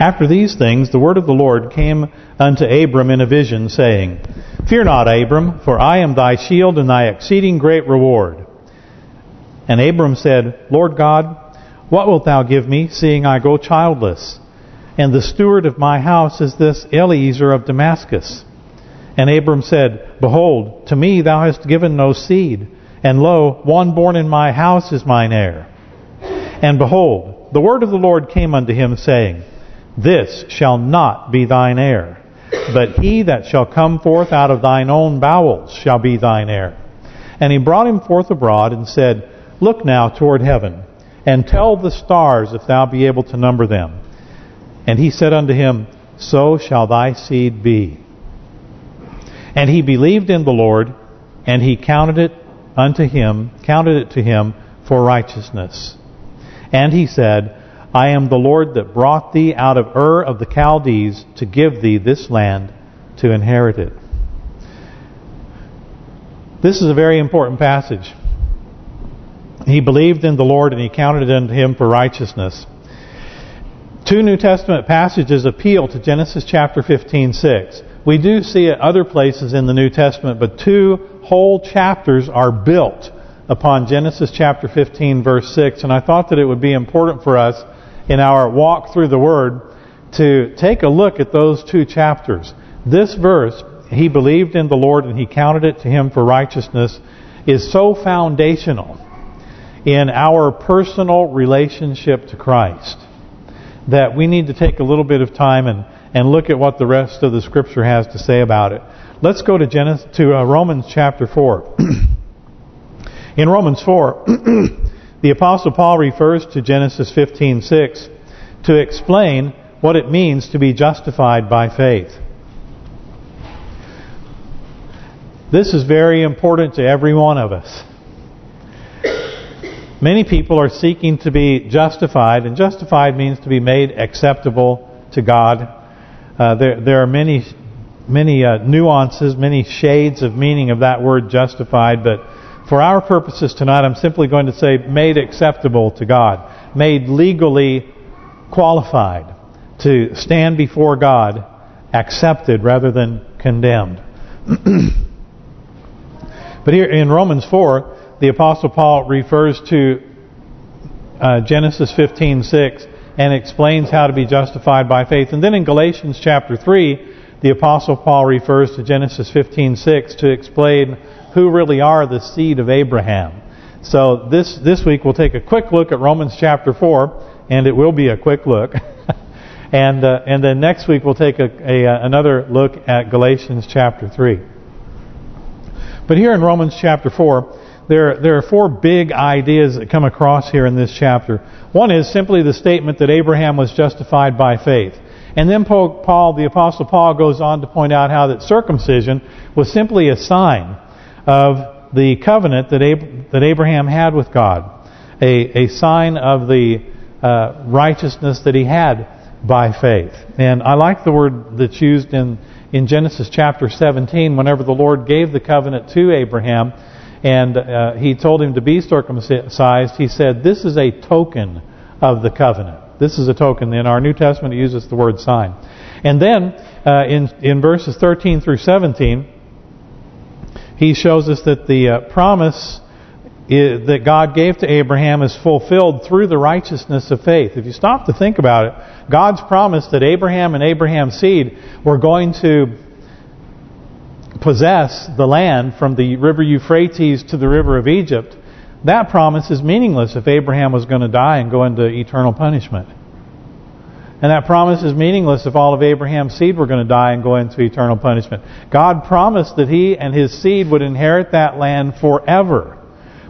After these things the word of the Lord came unto Abram in a vision, saying, Fear not, Abram, for I am thy shield and thy exceeding great reward. And Abram said, Lord God, what wilt thou give me, seeing I go childless? And the steward of my house is this Eliezer of Damascus. And Abram said, Behold, to me thou hast given no seed, and lo, one born in my house is mine heir. And behold, the word of the Lord came unto him, saying, This shall not be thine heir, but he that shall come forth out of thine own bowels shall be thine heir. And he brought him forth abroad, and said, Look now toward heaven, and tell the stars if thou be able to number them. And he said unto him, So shall thy seed be. And he believed in the Lord, and he counted it unto him, counted it to him for righteousness. And he said, I am the Lord that brought thee out of Ur of the Chaldees to give thee this land to inherit it. This is a very important passage. He believed in the Lord and he counted it unto him for righteousness. Two New Testament passages appeal to Genesis chapter 15, 6. We do see it other places in the New Testament, but two whole chapters are built upon Genesis chapter 15, verse 6. And I thought that it would be important for us in our walk through the Word to take a look at those two chapters. This verse, he believed in the Lord and he counted it to him for righteousness, is so foundational in our personal relationship to Christ that we need to take a little bit of time and and look at what the rest of the Scripture has to say about it. Let's go to Genesis to uh, Romans chapter 4. In Romans 4, the Apostle Paul refers to Genesis 15:6 to explain what it means to be justified by faith. This is very important to every one of us. Many people are seeking to be justified, and justified means to be made acceptable to God. Uh, there, there are many, many uh, nuances, many shades of meaning of that word justified, but for our purposes tonight, I'm simply going to say made acceptable to God, made legally qualified to stand before God, accepted rather than condemned. but here in Romans 4, the Apostle Paul refers to uh, Genesis 15:6 and explains how to be justified by faith. And then in Galatians chapter 3, the Apostle Paul refers to Genesis 15:6 to explain who really are the seed of Abraham. So this this week we'll take a quick look at Romans chapter 4, and it will be a quick look. and uh, and then next week we'll take a, a uh, another look at Galatians chapter 3. But here in Romans chapter 4, there there are four big ideas that come across here in this chapter. One is simply the statement that Abraham was justified by faith. And then Paul, the Apostle Paul, goes on to point out how that circumcision was simply a sign of the covenant that Ab that Abraham had with God, a a sign of the uh, righteousness that he had by faith. And I like the word that's used in in Genesis chapter 17, whenever the Lord gave the covenant to Abraham, and uh, he told him to be circumcised, he said, this is a token of the covenant. This is a token. In our New Testament, it uses the word sign. And then, uh, in in verses 13 through 17, he shows us that the uh, promise is, that God gave to Abraham is fulfilled through the righteousness of faith. If you stop to think about it, God's promise that Abraham and Abraham's seed were going to possess the land from the river Euphrates to the river of Egypt, that promise is meaningless if Abraham was going to die and go into eternal punishment. And that promise is meaningless if all of Abraham's seed were going to die and go into eternal punishment. God promised that he and his seed would inherit that land forever.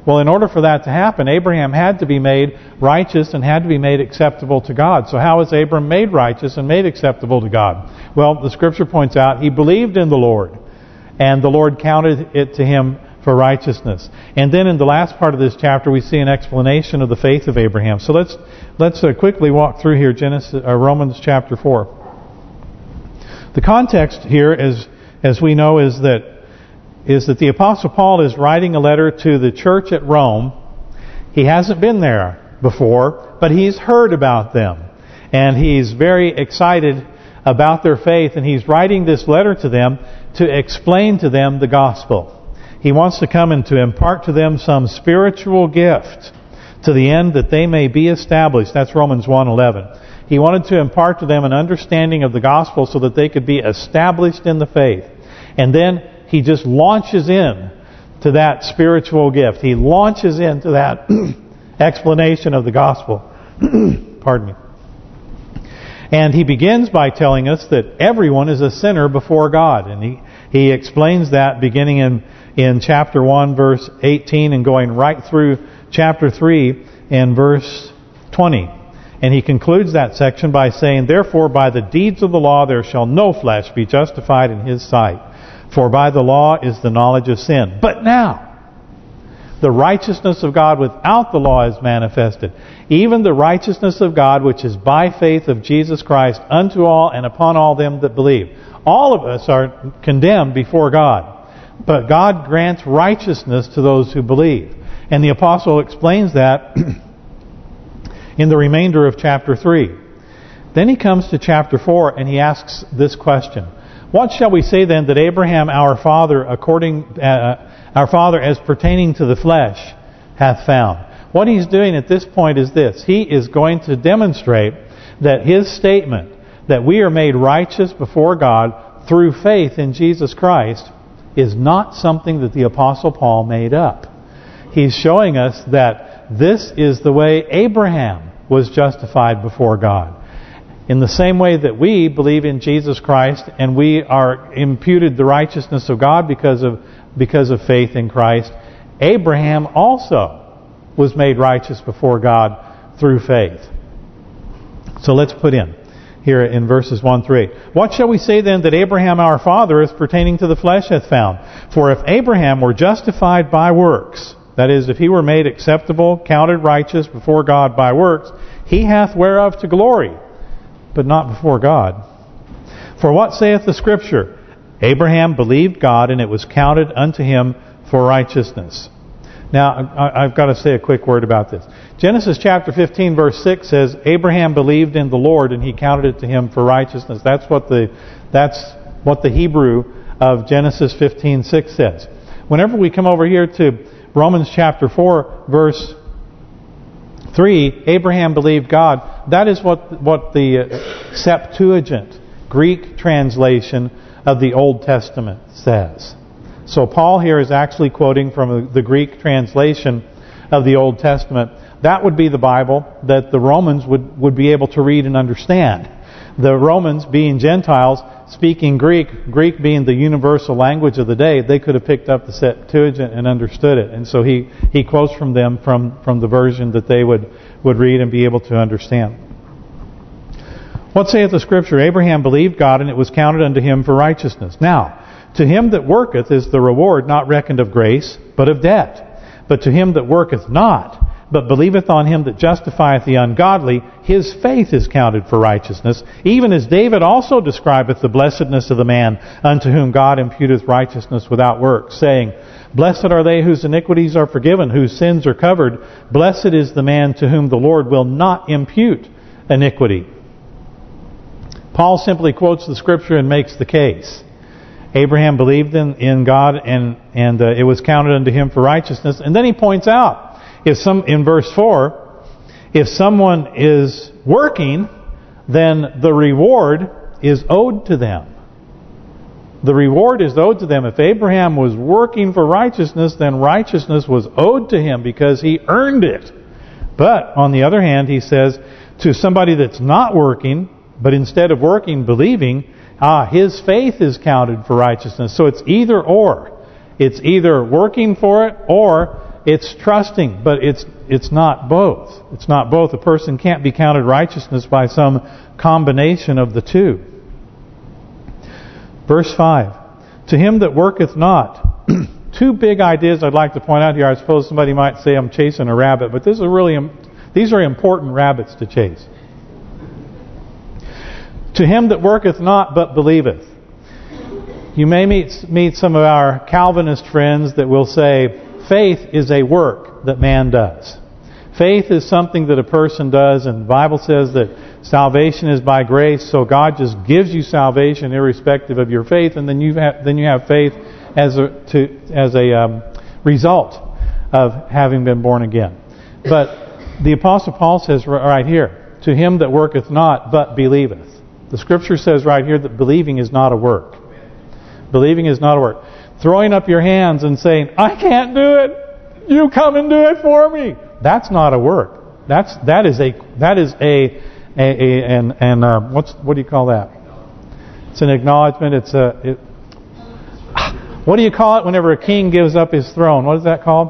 Well, in order for that to happen, Abraham had to be made righteous and had to be made acceptable to God. So how was Abraham made righteous and made acceptable to God? Well, the Scripture points out he believed in the Lord, and the Lord counted it to him for righteousness. And then in the last part of this chapter, we see an explanation of the faith of Abraham. So let's let's uh, quickly walk through here Genesis uh, Romans chapter 4. The context here, as as we know, is that is that the Apostle Paul is writing a letter to the church at Rome. He hasn't been there before, but he's heard about them. And he's very excited about their faith, and he's writing this letter to them to explain to them the gospel. He wants to come and to impart to them some spiritual gift to the end that they may be established. That's Romans 1.11. He wanted to impart to them an understanding of the gospel so that they could be established in the faith. And then he just launches in to that spiritual gift. He launches into that explanation of the gospel. Pardon me. And he begins by telling us that everyone is a sinner before God. And he, he explains that beginning in, in chapter 1, verse 18, and going right through chapter 3 and verse 20. And he concludes that section by saying, Therefore by the deeds of the law there shall no flesh be justified in his sight. For by the law is the knowledge of sin. But now, the righteousness of God without the law is manifested. Even the righteousness of God which is by faith of Jesus Christ unto all and upon all them that believe. All of us are condemned before God. But God grants righteousness to those who believe. And the apostle explains that in the remainder of chapter 3. Then he comes to chapter 4 and he asks this question. What shall we say then that Abraham our father according uh, our father as pertaining to the flesh hath found? What he's doing at this point is this. He is going to demonstrate that his statement that we are made righteous before God through faith in Jesus Christ is not something that the Apostle Paul made up. He's showing us that this is the way Abraham was justified before God. In the same way that we believe in Jesus Christ and we are imputed the righteousness of God because of because of faith in Christ, Abraham also was made righteous before God through faith. So let's put in here in verses 1 through 8. What shall we say then that Abraham our father as pertaining to the flesh hath found? For if Abraham were justified by works, that is, if he were made acceptable, counted righteous before God by works, he hath whereof to glory, but not before God. For what saith the Scripture? Abraham believed God, and it was counted unto him for righteousness. Now, I've got to say a quick word about this. Genesis chapter 15, verse 6 says, Abraham believed in the Lord, and he counted it to him for righteousness. That's what the that's what the Hebrew of Genesis 15:6 says. Whenever we come over here to Romans chapter 4, verse 3, Abraham believed God. That is what what the uh, Septuagint, Greek translation of the Old Testament says. So Paul here is actually quoting from the Greek translation of the Old Testament. That would be the Bible that the Romans would, would be able to read and understand. The Romans, being Gentiles, speaking Greek, Greek being the universal language of the day, they could have picked up the Septuagint and understood it. And so he he quotes from them from from the version that they would would read and be able to understand. What saith the Scripture? Abraham believed God, and it was counted unto him for righteousness. Now, to him that worketh is the reward not reckoned of grace, but of debt. But to him that worketh not, but believeth on him that justifieth the ungodly, his faith is counted for righteousness, even as David also describeth the blessedness of the man unto whom God imputeth righteousness without works, saying, Blessed are they whose iniquities are forgiven, whose sins are covered. Blessed is the man to whom the Lord will not impute iniquity. Paul simply quotes the scripture and makes the case. Abraham believed in, in God and and uh, it was counted unto him for righteousness. And then he points out if some in verse 4, if someone is working, then the reward is owed to them. The reward is owed to them. If Abraham was working for righteousness, then righteousness was owed to him because he earned it. But, on the other hand, he says, to somebody that's not working, but instead of working, believing, ah, his faith is counted for righteousness. So it's either or. It's either working for it or it's trusting, but it's it's not both. It's not both. A person can't be counted righteousness by some combination of the two. Verse 5. To him that worketh not. two big ideas I'd like to point out here. I suppose somebody might say I'm chasing a rabbit, but this is really these are important rabbits to chase. To him that worketh not but believeth. You may meet meet some of our Calvinist friends that will say faith is a work that man does. Faith is something that a person does, and the Bible says that salvation is by grace. So God just gives you salvation irrespective of your faith, and then you have then you have faith as a to as a um, result of having been born again. But the Apostle Paul says right here, to him that worketh not, but believeth. The Scripture says right here that believing is not a work. Believing is not a work. Throwing up your hands and saying, I can't do it. You come and do it for me. That's not a work. That's that is a that is a a, a and and uh, what's what do you call that? It's an acknowledgement. It's a it, what do you call it whenever a king gives up his throne? What is that called?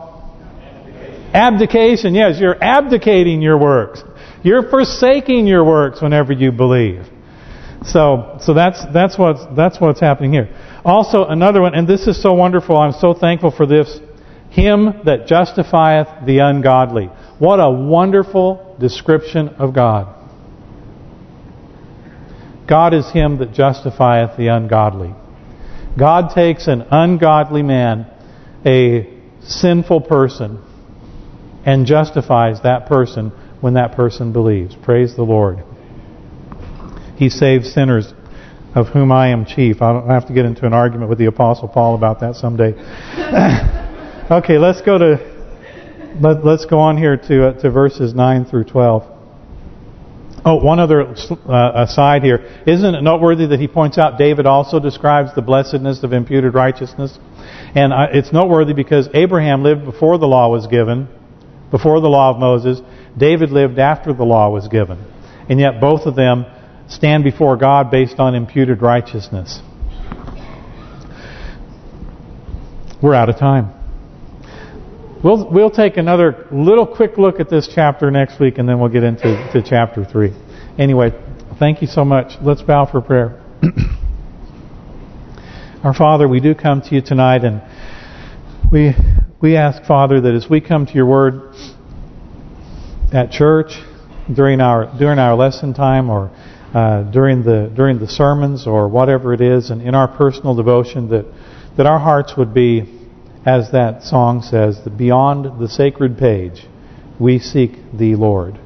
Abdication. Abdication. Yes, you're abdicating your works. You're forsaking your works whenever you believe. So so that's that's what's that's what's happening here. Also another one, and this is so wonderful. I'm so thankful for this. Him that justifieth the ungodly. What a wonderful description of God. God is him that justifieth the ungodly. God takes an ungodly man, a sinful person, and justifies that person when that person believes. Praise the Lord. He saves sinners of whom I am chief. I don't have to get into an argument with the Apostle Paul about that someday. okay, let's go to let, us go on here to uh, to verses 9 through 12. Oh, one other uh, aside here. Isn't it noteworthy that he points out David also describes the blessedness of imputed righteousness? And it's noteworthy because Abraham lived before the law was given, before the law of Moses. David lived after the law was given. And yet both of them stand before God based on imputed righteousness. We're out of time. We'll we'll take another little quick look at this chapter next week, and then we'll get into to chapter three. Anyway, thank you so much. Let's bow for prayer. Our Father, we do come to you tonight, and we we ask, Father, that as we come to your Word at church during our during our lesson time or uh, during the during the sermons or whatever it is, and in our personal devotion, that that our hearts would be as that song says, that beyond the sacred page, we seek thee, Lord.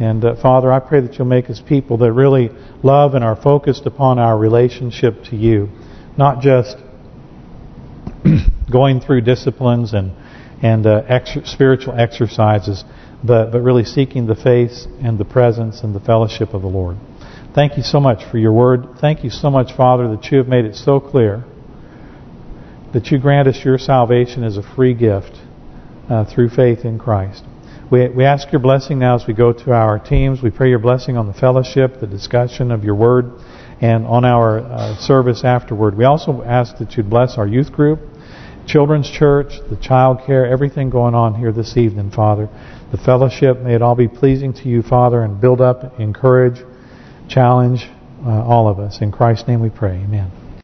And uh, Father, I pray that you'll make us people that really love and are focused upon our relationship to you, not just going through disciplines and and uh, ex spiritual exercises, but but really seeking the face and the presence and the fellowship of the Lord. Thank you so much for your word. Thank you so much, Father, that you have made it so clear that you grant us your salvation as a free gift uh, through faith in Christ. We, we ask your blessing now as we go to our teams. We pray your blessing on the fellowship, the discussion of your word, and on our uh, service afterward. We also ask that you'd bless our youth group, children's church, the child care, everything going on here this evening, Father. The fellowship, may it all be pleasing to you, Father, and build up, encourage, challenge uh, all of us. In Christ's name we pray. Amen.